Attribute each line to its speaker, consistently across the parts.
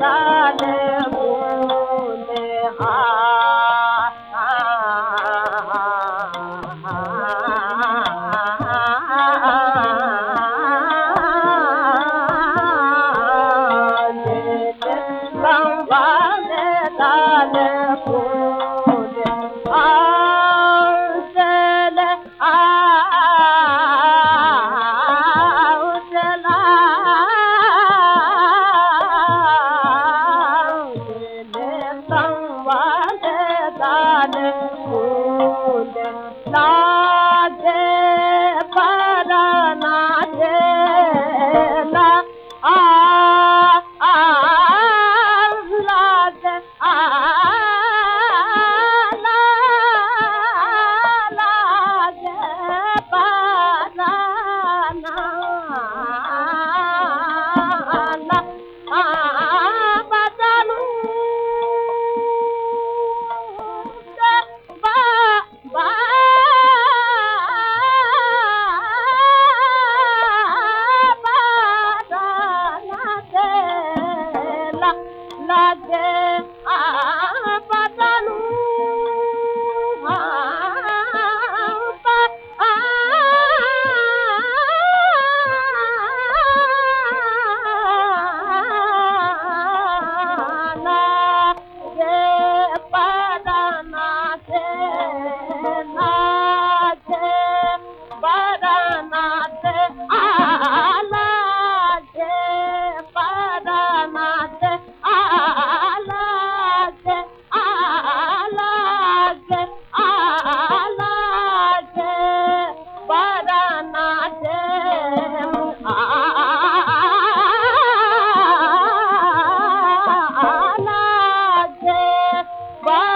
Speaker 1: Yeah. now.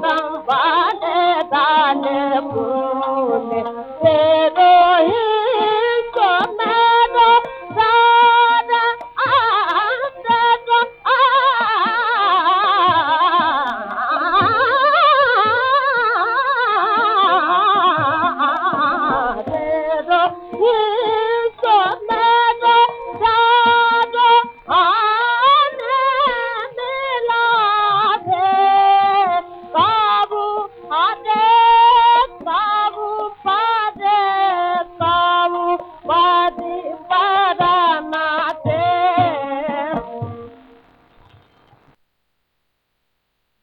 Speaker 1: somebody.